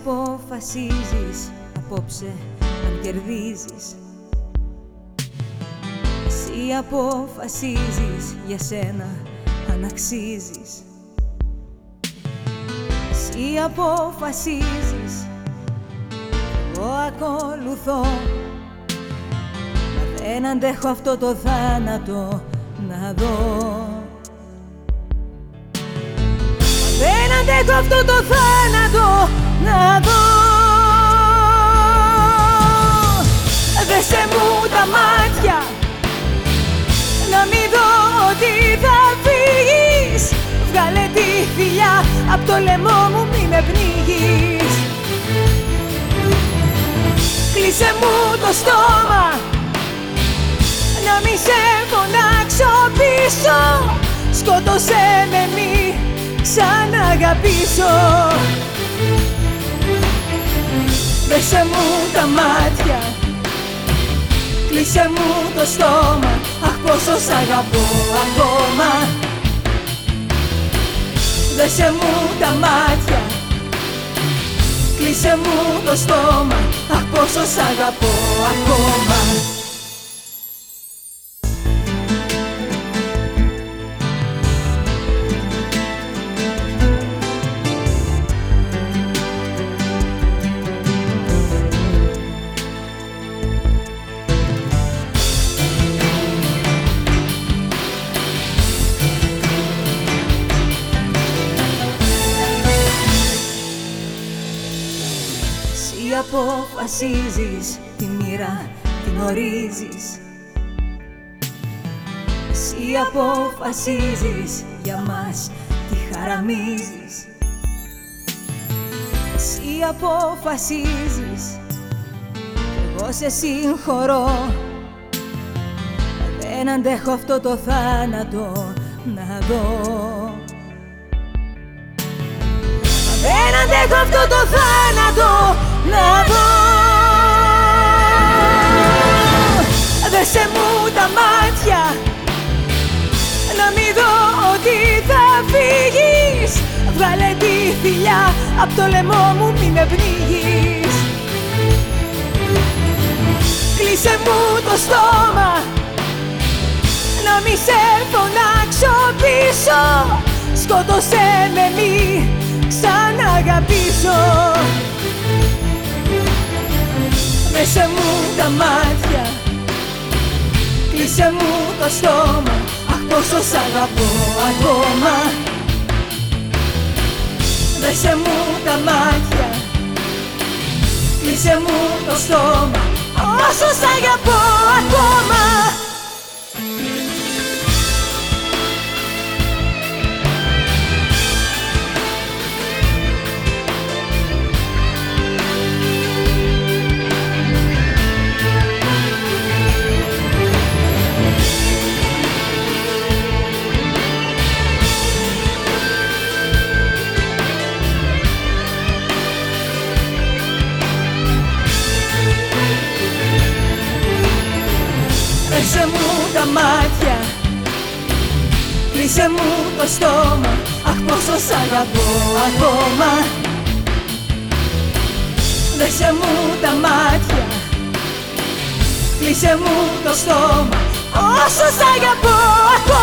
Εσύ αποφασίζεις απόψε αν κερδίζεις. Εσύ αποφασίζεις για σένα αν αξίζεις. Εσύ αποφασίζεις. Εγώ ακολουθώ. Μα δεν αντέχω αυτό το θάνατο να δω. Δεν αντέχω αυτό το θάνατο να δω. Δέσε μου τα μάτια. Να μην δω ότι θα φύγεις. Βγάλε τη φιλιά απ' το λαιμό μου μη με πνίγεις. Κλείσε μου το στόμα. Να μη σε φωνάξω πίσω. Σκότωσέ με μη ξαναγαπήσω Δέσε μου τα μάτια. Κλείσε μου το στόμα. Αχ πόσο σ' αγαπώ ακόμα. Δέσε μου τα μάτια. Κλείσε μου το στόμα. Αχ πόσο σ' αγαπώ ακόμα αποφασίζεις τη μοίρα την ορίζεις. Εσύ αποφασίζεις για μας τι χαραμίζεις. Εσύ αποφασίζεις κι εγώ σε συγχωρώ. Δεν αντέχω αυτό το θάνατο να δω. Δεν αντέχω αυτό το θάνατο να δω. Δέσε μου τα μάτια. Να μην δω ότι θα φύγεις. Βγάλε τη φιλιά απ' το λαιμό μου μη με πνίγεις. Κλείσε μου το στόμα. Να μη σε φωνάξω πίσω. Σκότωσέ με μη ξαναγαπήσω Μέσε μου τα μάτια Κλείσε μου το στόμα Αχ πόσο σ' αγαπώ ακόμα. Μέσε μου τα μάτια Κλείσε μου το στόμα Όσο σ' αγαπώ Κλείσε μου τα μάτια. Κλείσε μου το στόμα. Αχ πόσο σ' αγαπώ ακόμα. Δέσε μου τα μάτια. Κλείσε μου το στόμα. Όσο σ' αγαπώ ακόμα